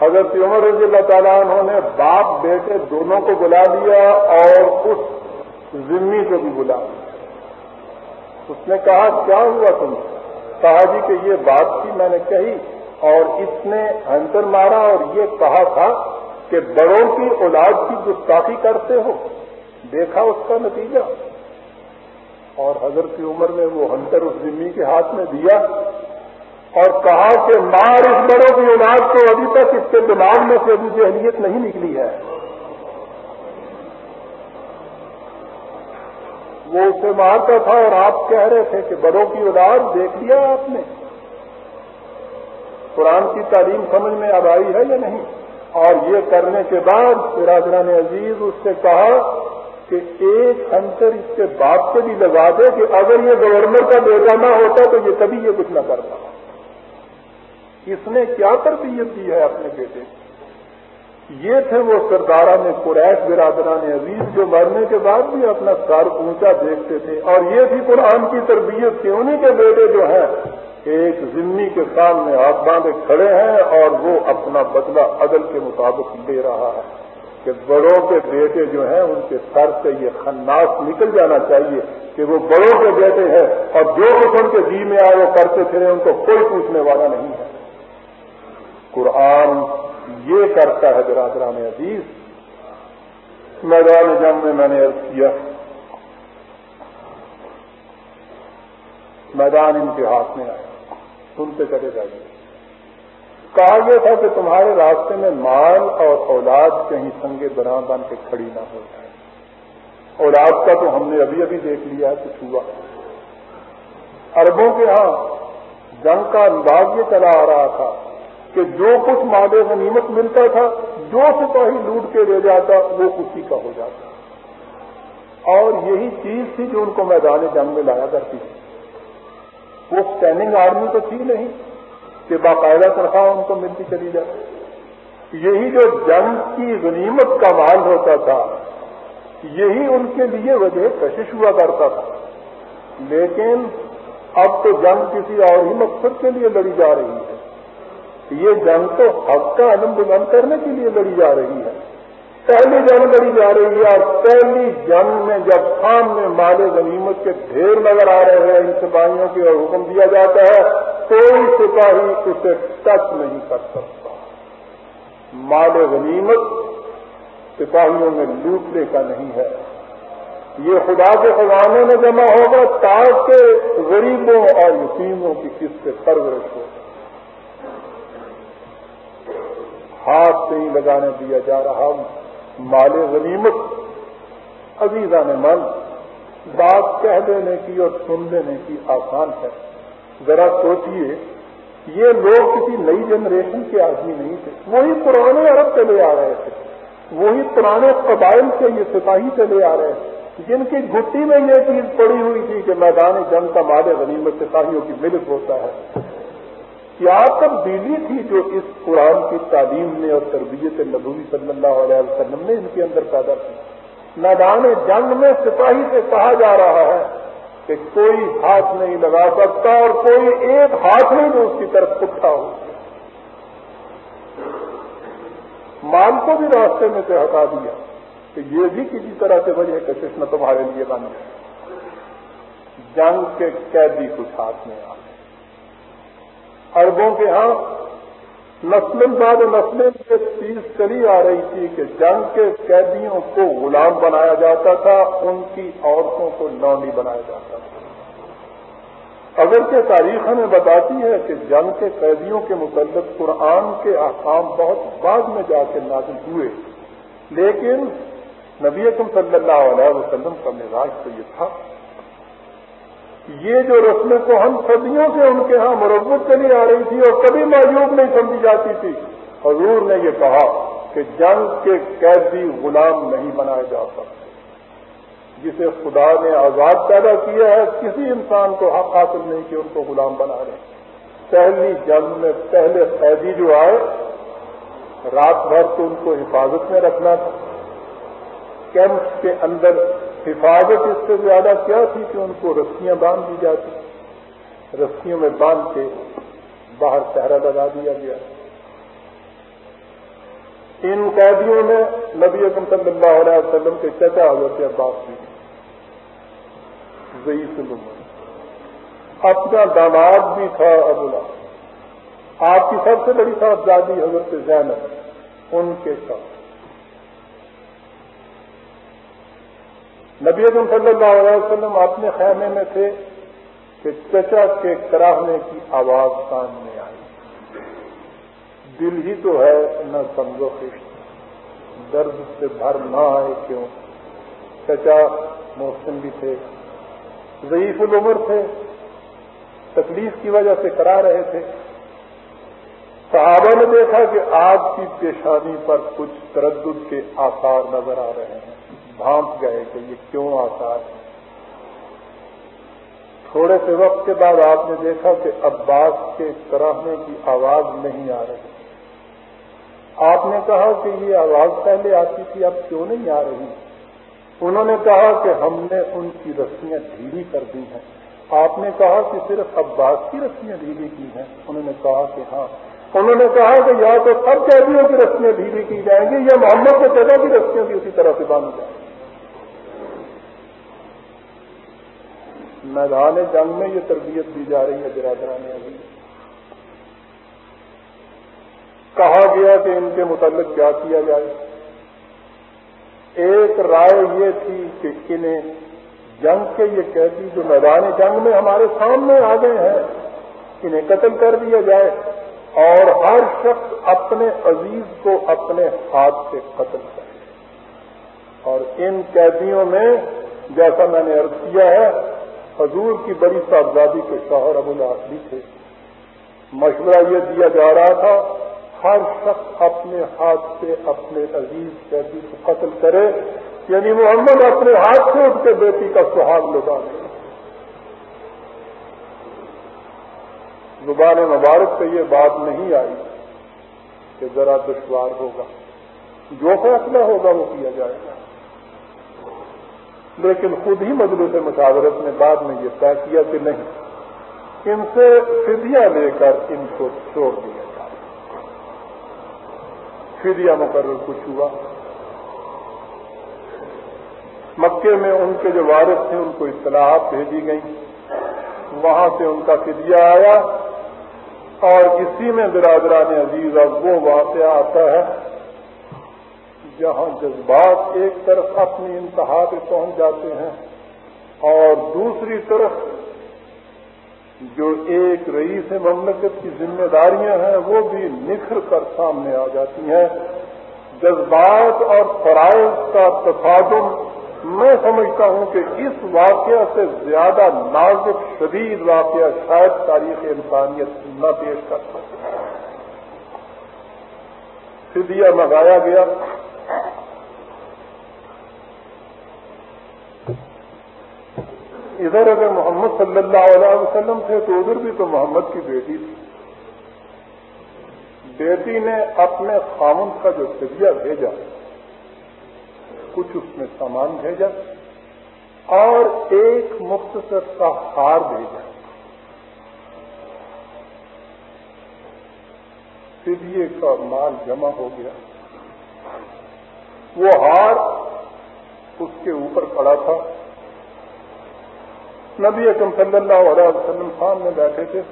حضرت عمر رضی اللہ تعالیٰ انہوں نے باپ بیٹے دونوں کو بلا لیا اور اس ذمی کو بھی بلا اس نے کہا، کیا ہوا تم؟ کہا جی کہ یہ بات تھی میں نے کہی اور اس نے ہنٹر مارا اور یہ کہا تھا کہ بڑوں کی اولاد کی گستاخی کرتے ہو، دیکھا اس کا نتیجہ۔ اور حضرت کی عمر نے وہ ہنٹر اس ذمی کے ہاتھ میں دیا اور کہا کہ مار اس بڑوں کی اولاد کو، ابھی تک اس کے دماغ میں سے ابھی جہلیت نہیں نکلی ہے۔ وہ اسے مارتا تھا اور آپ کہہ رہے تھے کہ بڑوں کی اولاد دیکھ لیا آپ نے۔ قرآن کی تعلیم سمجھ میں اب آئی ہے یا نہیں؟ اور یہ کرنے کے بعد برادران عزیز اس سے کہا کہ ایک ہنسر اس کے باپ سے بھی لگا دے کہ اگر یہ گورنر کا بیٹا نہ ہوتا تو یہ کبھی یہ کچھ نہ کرتا اس نے کیا تربیت دی ہے اپنے بیٹے؟ کو یہ تھے وہ سردارہ میں قریش برادران عزیز جو مرنے کے بعد بھی اپنا سر اونچا دیکھتے تھے اور یہ تھی قرآن کی تربیت کی انہیں کے بیٹے جو ہیں ایک ضمنی کے سامنے ہاتھ باندھے کھڑے ہیں اور وہ اپنا بدلہ عدل کے مطابق لے رہا ہے کہ بڑوں کے بیٹے جو ہیں ان کے سر سے یہ خناس نکل جانا چاہیے کہ وہ بڑوں کے بیٹے ہیں اور جو کچھ ان کے جی میں آئے وہ کرتے پھرے، ان کو کوئی پوچھنے والا نہیں ہے۔ قرآن یہ کرتا ہے برادران عزیز، میدان جنگ میں میں نے عرض کیا، میدان ان کے ہاتھ میں آیا۔ سنتے چلے جائیے کہا یہ تھا کہ تمہارے راستے میں مال اور اولاد کہیں سنگے بنا بن کے کھڑی نہ ہو جائے۔ اولاد کا تو ہم نے ابھی ابھی دیکھ لیا کچھ ہوا۔ اربوں کے ہاں جنگ کا انداز یہ چلا آ رہا تھا کہ جو کچھ ماد غنیمت ملتا تھا، جو سپاہی لوٹ کے لے جاتا، وہ اسی کا ہو جاتا۔ اور یہی چیز تھی جو ان کو میدان جنگ میں لایا کرتی تھی۔ وہ اسٹینڈنگ آرمی تو تھی نہیں کہ باقاعدہ تنخواہ ان کو ملتی چلی جائے۔ یہی جو جنگ کی غنیمت کا مال ہوتا تھا، یہی ان کے لیے وجہ کشش ہوا کرتا تھا۔ لیکن اب تو جنگ کسی اور ہی مقصد کے لیے لڑی جا رہی ہے۔ یہ جنگ تو حق کا علم بلند کرنے کے لیے لڑی جا رہی ہے۔ پہلی جنگ لڑی جا رہی ہے اور پہلی جنگ میں جب سامنے مال غنیمت کے ڈھیر نظر آ رہے ہیں ان سپاہیوں کے اور حکم دیا جاتا ہے، کوئی سپاہی اسے ٹچ نہیں کر سکتا۔ مال غنیمت سپاہیوں میں لوٹنے کا نہیں ہے۔ یہ خدا کے خزانے میں جمع ہوگا تاکہ غریبوں اور یتیموں کی کس سے پرورش ہو۔ ہاتھ نہیں لگانے دیا جا رہا۔ مال غنیمت عزیزہ نے من، بات کہہ دینے کی اور سن لینے کی آسان ہے۔ ذرا سوچئے، یہ لوگ کسی نئی جنریشن کے آدمی نہیں تھے۔ وہی پرانے عرب چلے آ رہے تھے۔ وہی پرانے قبائل سے یہ سپاہی چلے آ رہے تھے۔ جن کی گھٹی میں یہ چیز پڑی ہوئی تھی کہ میدان جنگ کا مال غنیمت سپاہیوں کی ملک ہوتا ہے۔ کیا تبدیلی تھی جو اس قرآن کی تعلیم نے اور تربیت نبوی صلی اللہ علیہ وسلم نے ان کے اندر پیدا کی؟ میدان جنگ میں سپاہی سے کہا جا رہا ہے کہ کوئی ہاتھ نہیں لگا سکتا اور کوئی ایک ہاتھ نہیں جو اس کی طرف پٹھا ہو مال کو بھی راستے میں سے ہٹا دیا کہ یہ بھی کسی طرح سے وجہ کشش نہ تمہارے لیے بن جائے۔ جنگ کے قیدی کچھ ہاتھ میں آ۔ اربوں کے ہاں نسل بعد نسلیں یہ چیز چلی آ رہی تھی کہ جنگ کے قیدیوں کو غلام بنایا جاتا تھا، ان کی عورتوں کو نونی بنایا جاتا تھا۔ اگرچہ تاریخ ہمیں بتاتی ہے کہ جنگ کے قیدیوں کے متعلق قرآن کے احکام بہت بعد میں جا کے نازل ہوئے، لیکن نبی اکم صلی اللہ علیہ وسلم کا مزاج تو یہ تھا۔ یہ جو رسمیں کو ہم صدیوں سے ان کے ہاں مربت چلی آ رہی تھی اور کبھی معیوب نہیں سمجھی جاتی تھی، حضور نے یہ کہا کہ جنگ کے قیدی غلام نہیں بنائے جا سکتے۔ جسے خدا نے آزاد پیدا کیا ہے، کسی انسان کو حق حاصل نہیں کہ ان کو غلام بنا رہے۔ پہلی جنگ میں پہلے قیدی جو آئے، رات بھر تو ان کو حفاظت میں رکھنا تھا۔ کیمپ کے اندر حفاظت اس سے زیادہ کیا تھی کہ ان کو رسیاں باندھ دی جاتی؟ رسیوں میں باندھ کے باہر پہرا لگا دیا گیا۔ ان قیدیوں میں نبی اکم صلی اللہ علیہ وسلم کے چچا حضرت عباس بھی ضعیف العمر اپنا داماد بھی تھا ابولا آپ کی سب سے بڑی صاحبزادی حضرت زینب، ان کے ساتھ۔ نبی اعظم صلی اللہ علیہ وسلم اپنے خیمے میں تھے کہ چچا کے کراہنے کی آواز سامنے آئی۔ دل ہی تو ہے نہ سمجھو خشت۔ درد سے بھر نہ آئے کیوں؟ چچا محسن بھی تھے، ضعیف العمر تھے، تکلیف کی وجہ سے کرا رہے تھے۔ صحابہ نے دیکھا کہ آپ کی پیشانی پر کچھ تردد کے آثار نظر آ رہے ہیں۔ بھانپ گئے کہ یہ کیوں آثار ہے؟ تھوڑے سے وقت کے بعد آپ نے دیکھا کہ عباس کے کراہنے کی آواز نہیں آ رہی۔ آپ نے کہا کہ یہ آواز پہلے آتی تھی، اب کیوں نہیں آ رہی؟ انہوں نے کہا کہ ہم نے ان کی رسیاں ڈھیلی کر دی ہیں۔ آپ نے کہا کہ صرف عباس کی رسیاں ڈھیلی کی ہیں۔ انہوں نے کہا کہ ہاں۔ انہوں نے کہا کہ یا تو سب قیدیوں کی رسیاں ڈھیلی کی جائیں گی یا محمد کو جگہ کی رسیاں بھی اسی طرح سے باندھی جائیں گی۔ میدان جنگ میں یہ تربیت دی جا رہی ہے، برادران ابھی کہا گیا کہ ان کے متعلق کیا کیا جائے۔ ایک رائے یہ تھی کہ انہیں جنگ کے یہ قیدی جو میدان جنگ میں ہمارے سامنے آ گئے ہیں، انہیں قتل کر دیا جائے اور ہر شخص اپنے عزیز کو اپنے ہاتھ سے قتل کرے۔ اور ان قیدیوں میں جیسا میں نے عرض کیا ہے حضور کی بڑی صاحبزادی کے شوہر ابو العصلی تھے۔ مشورہ یہ دیا جا رہا تھا، ہر شخص اپنے ہاتھ سے اپنے عزیز قیدی کو قتل کرے یعنی محمد اپنے ہاتھ سے اٹھ کے بیٹی کا سہاگ لگا دے زبان مبارک سے یہ بات نہیں آئی کہ ذرا دشوار ہوگا، جو فیصلہ ہوگا وہ کیا جائے گا۔ لیکن خود ہی مجلس مشاورت نے بعد میں یہ طے کیا کہ نہیں، ان سے فدیہ لے کر ان کو چھوڑ دیا جائے۔ فدیہ مقرر کچھ ہوا۔ مکے میں ان کے جو وارث تھے، ان کو اطلاعات بھیجی گئی وہاں سے ان کا فدیہ آیا اور اسی میں برادران عزیز، اب وہ واقعہ آتا ہے۔ جہاں جذبات ایک طرف اپنی انتہا پہ پہنچ جاتے ہیں اور دوسری طرف جو ایک رئیس مملکت کی ذمہ داریاں ہیں، وہ بھی نکھر کر سامنے آ جاتی ہیں۔ جذبات اور فرائض کا تصادم میں سمجھتا ہوں کہ اس واقعہ سے زیادہ نازک شدید واقعہ شاید تاریخ انسانیت نہ پیش کر سکے فدیہ منگایا گیا۔ ادھر اگر محمد صلی اللہ علیہ وسلم تھے تو ادھر بھی تو محمد کی بیٹی تھی۔ بیٹی نے اپنے خامن کا جو فدیہ بھیجا، کچھ اس میں سامان بھیجا اور ایک مختصر کا ہار بھیجا۔ فدیے کا مال جمع ہو گیا۔ وہ ہار اس کے اوپر پڑا تھا۔ نبی اکم صلی اللہ علیہ وسلم خان میں بیٹھے تھے۔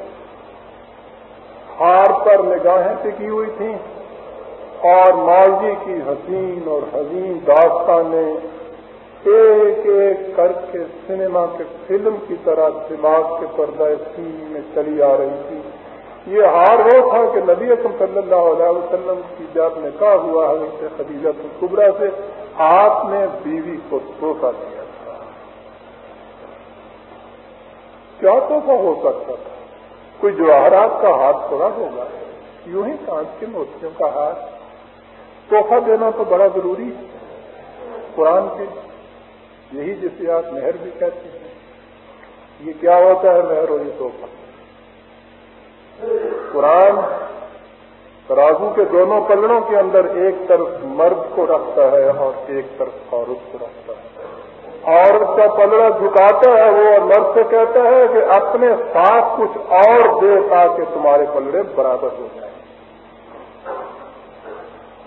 ہار پر نگاہیں ٹکی ہوئی تھیں اور ماضی کی حسین اور حسین داستانیں ایک ایک کر کے سنیما کے فلم کی طرح دماغ کے پردہ سین میں چلی آ رہی تھی۔ یہ ہار وہ تھا کہ نبی اکم صلی اللہ علیہ وسلم کی جب نکاح ہوا حضرت خدیجہ قبرا سے آپ نے بیوی کو توحفہ دیا تھا۔ کیا توحفہ ہو سکتا تھا؟ کوئی جواہرات کا ہاتھ تھوڑا ہوگا۔ یوں ہی کانچ کے موتیوں کا ہاتھ۔ تحفہ دینا تو بڑا ضروری ہے۔ قرآن کے یہی جسے آپ مہر بھی کہتے ہیں۔ یہ کیا ہوتا ہے مہر اور یہ تحفہ؟ قرآن ترازو کے دونوں پلڑوں کے اندر ایک طرف مرد کو رکھتا ہے اور ایک طرف عورت کو رکھتا ہے۔ عورت کا پلڑا جھکاتا ہے وہ مرد سے کہتا ہے کہ اپنے ساتھ کچھ اور دے تاکہ تمہارے پلڑے برابر ہو جائیں۔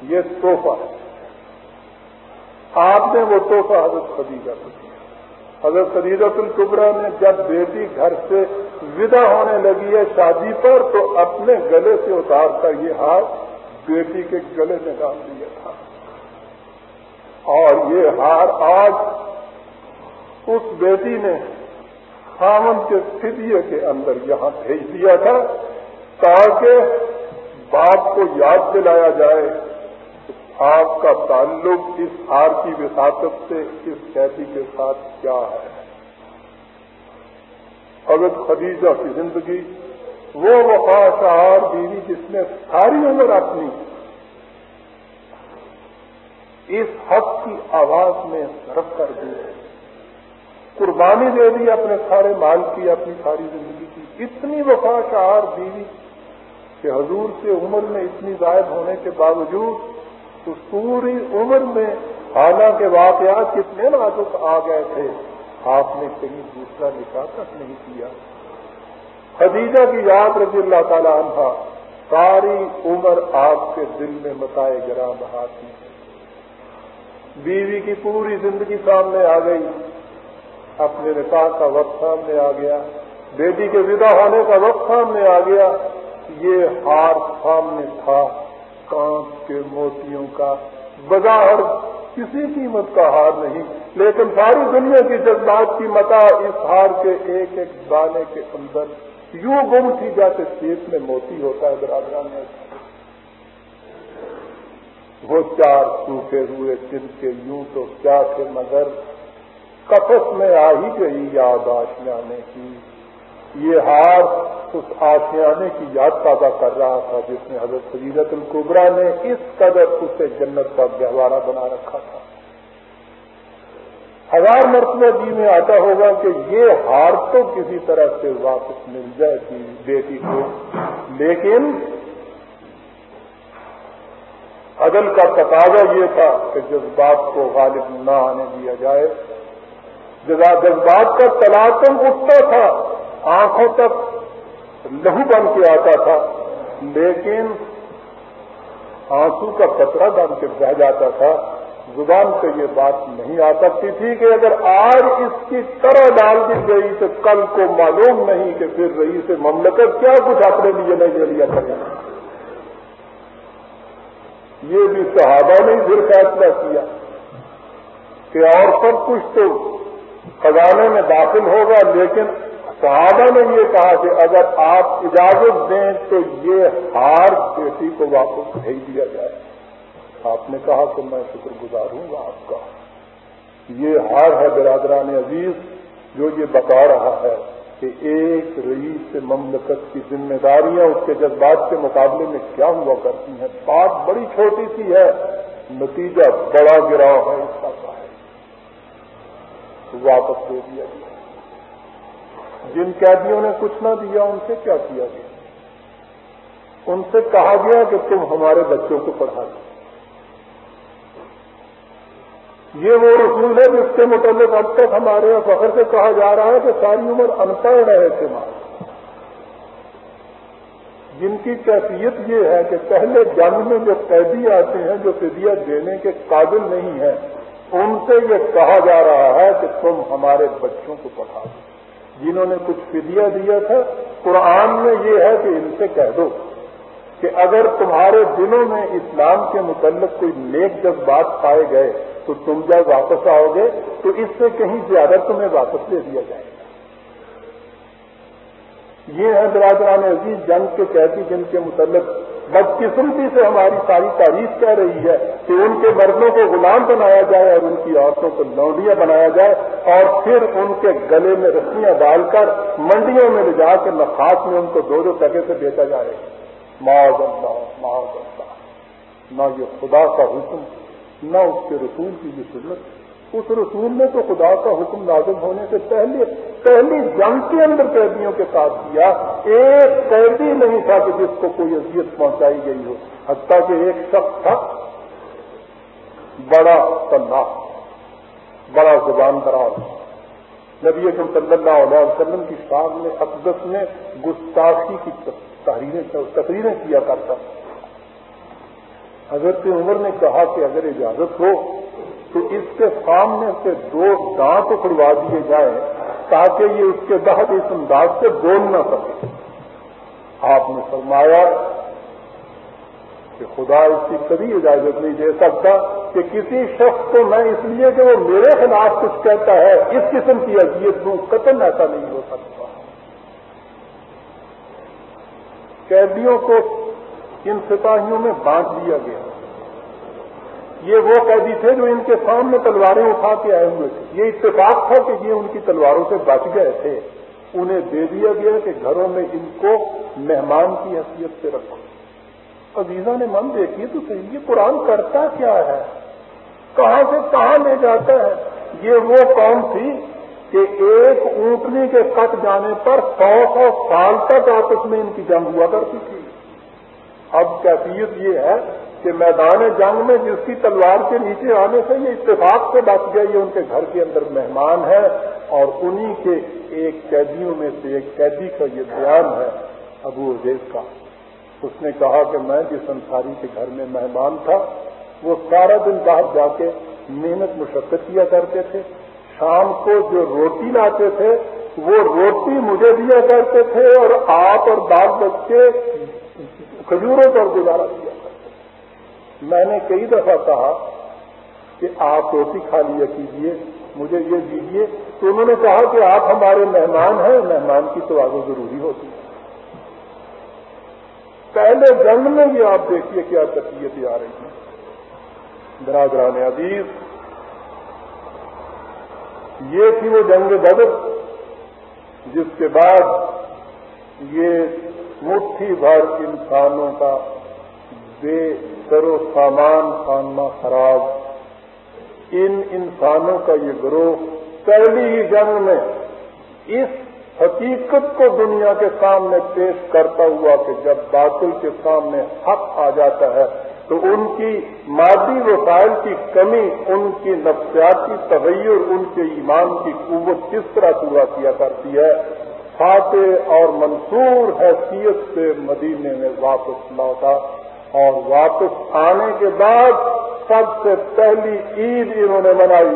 یہ توحفہ ہے۔ آپ نے وہ توحفہ حضرت خدیجہ کو دیا۔ حضرت خدیجت القبرا نے جب بیٹی گھر سے ودا ہونے لگی ہے شادی پر تو اپنے گلے سے اتار کر یہ ہاتھ، بیٹی کے گلے میں ڈال دیا تھا۔ اور یہ ہار آج اس بیٹی نے خامن کے فدیے کے اندر یہاں بھیج دیا تھا تاکہ باپ کو یاد دلایا جائے۔ آپ کا تعلق اس ہار کی وساطت سے، اس قیدی کے ساتھ کیا ہے؟ اگر خدیجہ کی زندگی، وہ وفا شہار بیوی جس نے ساری عمر اپنی اس حق کی آواز میں رکھ کر دی قربانی دے دی اپنے سارے مال کی، اپنی ساری زندگی کی۔ اتنی وفا شہار بیوی کہ حضور سے عمر میں اتنی زائد ہونے کے باوجود تو پوری عمر میں حالانکہ واقعات کتنے نازک آ گئے تھے۔ آپ نے کہیں دوسرا نکاح تک نہیں کیا۔ خدیجہ کی یاد رضی اللہ تعالیٰ عنہ ساری عمر آپ کے دل میں متائے گرا بہاتی بیوی کی پوری زندگی سامنے آ گئی۔ اپنے نکاح کا وقت سامنے آ گیا۔ بیٹی کے ودا ہونے کا وقت سامنے آ گیا۔ یہ ہار سامنے تھا۔ کانچ کے موتیوں کا بظاہر کسی قیمت کا ہار نہیں۔ لیکن ساری دنیا کی جذبات کی متا اس ہار کے ایک ایک دانے کے اندر یوں گم تھی جیسے سیپ میں موتی ہوتا ہے برادران میں۔ وہ چار سوکھے ہوئے جن کے یوں تو کیا تھے مگر کفس میں آ ہی گئی یاد آشیانے کی۔ یہ ہار اس آسیانے کی یاد تازہ کر رہا تھا جس میں حضرت فضیرت القبرا نے اس قدر اسے جنت کا گہوارہ بنا رکھا تھا۔ ہزار مرتبہ جی میں آتا ہوگا کہ یہ ہار تو کسی طرح سے واپس مل جائے گی بیٹی کو لیکن عدل کا تقاضا یہ تھا کہ جذبات کو غالب نہ آنے دیا جائے۔ جذبات کا تلاطم اٹھتا تھا، آنکھوں تک لہو بن کے آتا تھا، لیکن آنسو کا کترا بن کے بہ جاتا تھا۔ زبان پہ یہ بات نہیں آ سکتی تھی کہ اگر آج اس کی طرح ڈال دی گئی تو کل کو معلوم نہیں کہ پھر رہی سے مملکت کیا کچھ اپنے لیے نہیں لے لیا کرے یہ بھی صحابہ نے پھر فیصلہ کیا کہ اور سب کچھ تو خزانے میں داخل ہوگا، لیکن صحابہ نے یہ کہا کہ اگر آپ اجازت دیں تو یہ ہار بیٹی کو واپس بھیج دیا جائے۔ آپ نے کہا کہ میں شکر گزار ہوں گا آپ کا۔ یہ ہار ہے برادران عزیز، جو یہ بتا رہا ہے کہ ایک رئیس مملکت کی ذمہ داریاں اس کے جذبات کے مقابلے میں کیا ہوا کرتی ہیں؟ بات بڑی چھوٹی سی ہے، نتیجہ بڑا گراؤ ہے، اس کا واپس دے دیا گیا۔ جن قیدیوں نے کچھ نہ دیا، ان سے کیا کیا گیا؟ ان سے کہا گیا کہ تم ہمارے بچوں کو پڑھا دو۔ یہ وہ رسول ہے جس کے متعلق اب تک ہمارے یہاں فخر سے کہا جا رہا ہے کہ ساری عمر ان پڑھ رہے تھے ماں۔ جن کی کیفیت یہ ہے کہ پہلے جنگ میں جو قیدی آتے ہیں، جو فدیہ دینے کے قابل نہیں ہیں، ان سے یہ کہا جا رہا ہے کہ تم ہمارے بچوں کو پڑھا دو۔ جنہوں نے کچھ فدیہ دیا تھا، قرآن میں یہ ہے کہ ان سے کہہ دو کہ اگر تمہارے دلوں میں اسلام کے متعلق کوئی نیک جذبات پائے گئے تو تم جب واپس آؤ گے تو اس سے کہیں زیادہ تمہیں واپس دے دیا جائے گا۔ یہ ہے برادران عزیز، جنگ کے قیدی جن کے متعلق بدقسمتی سے ہماری ساری تعریف کہہ رہی ہے کہ ان کے مردوں کو غلام بنایا جائے اور ان کی عورتوں کو لونڈیاں بنایا جائے اور پھر ان کے گلے میں رسیاں ڈال کر منڈیوں میں لے جا کے نخاس میں ان کو دو دو ٹکے سے بیچا جائے۔ معاذ اللہ معاذ اللہ۔ نہ یہ خدا کا حکم نہ اس کے رسول کی یہ سنت۔ اس رسول نے تو خدا کا حکم نازم ہونے سے پہلے پہلی جنگ کے اندر قیدیوں کے ساتھ کیا۔ ایک قیدی نہیں تھا کہ جس کو کوئی اذیت پہنچائی گئی ہو۔ حتیٰ کہ ایک شخص تھا۔ بڑا تنا بڑا زبان دراز۔ نبی اکم صلی اللہ علیہ وسلم کی شان میں اقدس میں گستاخی کی تحریریں تقریریں کیا کرتا۔ حضرت عمر نے کہا کہ اگر اجازت ہو تو اس کے سامنے سے دو دانت اکڑوا دیے جائیں تاکہ یہ اس کے بعد اس انداز سے بول نہ سکے۔ آپ نے فرمایا کہ خدا اس کی کبھی اجازت نہیں دے سکتا کہ کسی شخص کو میں اس لیے کہ وہ میرے خلاف کچھ کہتا ہے، اس قسم کی اذیت دوں، قتل ایسا نہیں ہو سکتا۔ قیدیوں کو ان سپاہیوں میں بانٹ دیا گیا۔ یہ وہ قیدی تھے جو ان کے سامنے تلواریں اٹھا کے آئے ہوئے تھے۔ یہ اتفاق تھا کہ یہ ان کی تلواروں سے بچ گئے تھے۔ انہیں دے دیا گیا کہ گھروں میں ان کو مہمان کی حیثیت سے رکھو۔ عزیزہ نے من دیکھی تو صحیح، یہ قرآن کرتا کیا ہے؟ کہاں سے کہاں لے جاتا ہے؟ یہ وہ قوم تھی کہ ایک اونٹنی کے کٹ جانے پر سو سو سال تک آپس میں ان کی جنگ ہوا کرتی تھی۔ اب کیفیت یہ ہے کہ میدان جنگ میں جس کی تلوار کے نیچے آنے سے یہ اتفاق سے بچ گیا، یہ ان کے گھر کے اندر مہمان ہے اور انہی کے ایک قیدیوں میں سے ایک قیدی کا یہ بیان ہے ابو عزیز کا۔ اس نے کہا کہ میں جس انصاری کے گھر میں مہمان تھا، وہ سارا دن باہر جا کے محنت مشقت کیا کرتے تھے۔ شام کو جو روٹی لاتے تھے، وہ روٹی مجھے دیا کرتے تھے اور آپ اور بال بچے کھجوروں پر گزارا کیا۔ میں نے کئی دفعہ کہا کہ آپ روٹی کھا لیا کیجیے مجھے یہ دیجیے تو انہوں نے کہا کہ آپ ہمارے مہمان ہیں، مہمان کی تو آگے ضروری ہوتی ہے۔ پہلے جنگ میں یہ آپ دیکھیے کیا تقیتیں آ رہی ہیں۔ برادران عزیز، یہ تھی وہ جنگ بدر، جس کے بعد یہ مٹھی بھر انسانوں کا بے سر و سامان خانہ خراب۔ ان انسانوں کا یہ گروہ پہلی ہی جنگ میں اس حقیقت کو دنیا کے سامنے پیش کرتا ہوا کہ جب باطل کے سامنے حق آ جاتا ہے تو ان کی مادی وسائل کی کمی، ان کی نفسیاتی تغیر، ان کے ایمان کی قوت کس طرح پورا کیا کرتی ہے؟ فاتح اور منصور حیثیت سے مدینے میں واپس لوٹا اور واپس آنے کے بعد سب سے پہلی عید انہوں نے منائی۔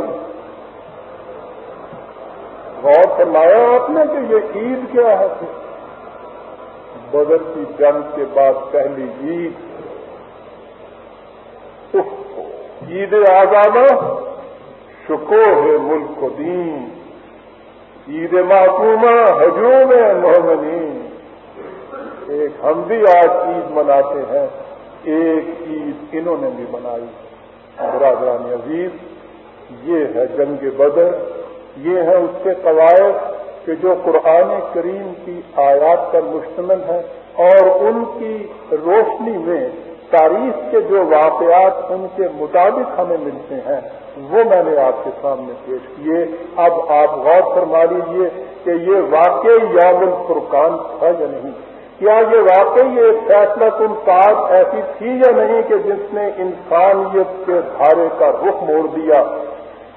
غور فرمایا آپ نے کہ یہ عید کیا ہے؟ بدر کی جنگ کے بعد پہلی عید۔ عید آزادہ شکو ہے ملک دین۔ عید محکومہ ہجوم محمدین ایک ہم بھی آج عید مناتے ہیں، ایک عید انہوں نے بھی منائی۔ برادران عزیز، یہ ہے جنگ بدر، یہ ہے اس کے قواعد کہ جو قرآن کریم کی آیات پر مشتمل ہے اور ان کی روشنی میں تاریخ کے جو واقعات ان کے مطابق ہمیں ملتے ہیں۔ وہ میں نے آپ کے سامنے پیش کیے۔ اب آپ غور فرما لیجیے کہ یہ واقعی یام الفرقان تھا یا نہیں؟ کیا یہ واقعی ایک فیصلہ کن بات ایسی تھی یا نہیں کہ جس نے انسانیت کے دھارے کا رخ موڑ دیا؟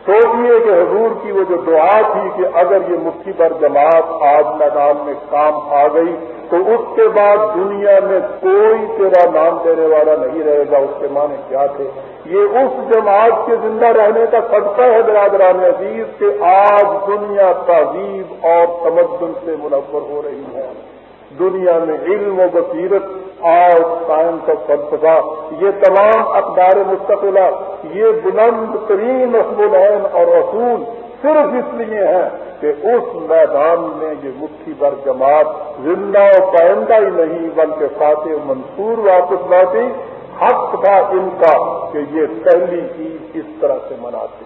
سوچیے کہ حضور کی وہ جو دعا تھی کہ اگر یہ مٹھی پر جماعت آج میدان میں کام آ گئی تو اس کے بعد دنیا میں کوئی تیرا نام دینے والا نہیں رہے گا، اس کے معنی کیا تھے؟ یہ اس جماعت کے زندہ رہنے کا صدقہ ہے برادران عزیز کہ آج دنیا تہذیب اور تمدن سے منور ہو رہی ہے۔ دنیا میں علم و بصیرت اور قائم کا فلسفہ یہ تمام اقدار مستقلہ، یہ بلند ترین العین اور اصول صرف اس لیے ہیں کہ اس میدان میں یہ مٹھی بھر جماعت زندہ و پائندہ ہی نہیں، بلکہ فاتح منصور واپس لوٹی، حق تھا ان کا کہ یہ پہلی عید اس طرح سے مناتے۔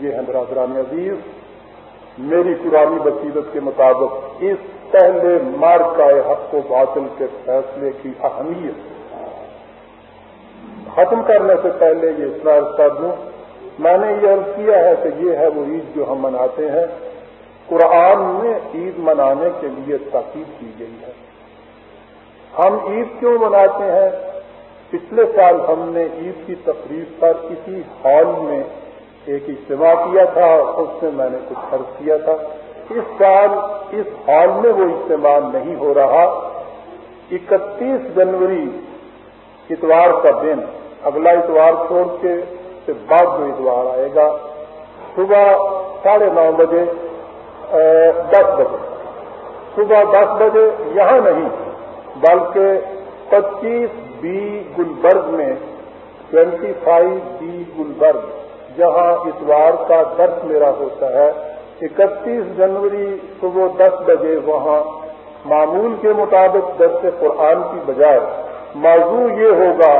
یہ ہے برادران عزیز، میری پرانی بصیرت کے مطابق اس پہلے مار کا حق و باطل کے فیصلے کی اہمیت ختم کرنے سے پہلے یہ اطلاع کر دوں۔ میں نے یہ عرض کیا ہے کہ یہ ہے وہ عید جو ہم مناتے ہیں۔ قرآن میں عید منانے کے لیے تاکید کی گئی ہے۔ ہم عید کیوں مناتے ہیں؟ پچھلے سال ہم نے عید کی تقریب پر کسی ہال میں ایک اجتماع کیا تھا اس میں میں نے کچھ خرچ کیا تھا۔ اس سال اس ہال میں وہ اجتماع نہیں ہو رہا۔ اکتیس جنوری اتوار کا دن، اگلا اتوار چھوڑ کے سے بعد جو اتوار آئے گا۔ صبح ساڑھے نو بجے دس بجے۔ صبح دس بجے یہاں نہیں، بلکہ پچیس بی گلبرگ میں، ٹوینٹی فائیو بی گلبرگ، جہاں اتوار کا درس میرا ہوتا ہے۔ اکتیس جنوری صبح دس بجے وہاں معمول کے مطابق درس قرآن کی بجائے موضوع یہ ہوگا،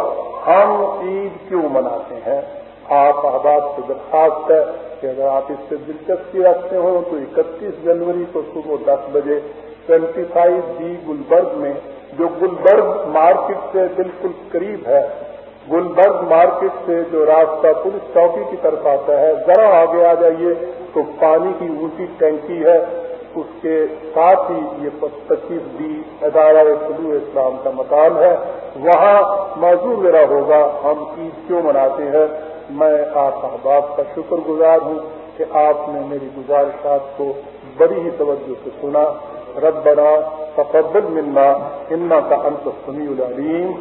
ہم عید کیوں مناتے ہیں؟ آپ احباب سے درخواست ہے کہ اگر آپ اس سے دلچسپی رکھتے ہوں تو اکتیس جنوری کو صبح دس بجے ٹوینٹی فائیو بی گلبرگ میں، جو گلبرگ مارکیٹ سے بالکل قریب ہے، گلبرگ مارکیٹ سے جو راستہ پولیس چوکی کی طرف آتا ہے، ذرا آگے آ جائیے تو پانی کی اونچی ٹینکی ہے۔ اس کے ساتھ ہی یہ پچیس بی ادارہ طلوع اسلام کا مکان ہے۔ وہاں موضوع میرا ہوگا، ہم عید کیوں مناتے ہیں؟ میں آپ احباب کا شکر گزار ہوں کہ آپ نے میری گزارشات کو بڑی ہی توجہ سے سنا۔ رب تقبل منا ملنا ان کا انت سمیع العلیم۔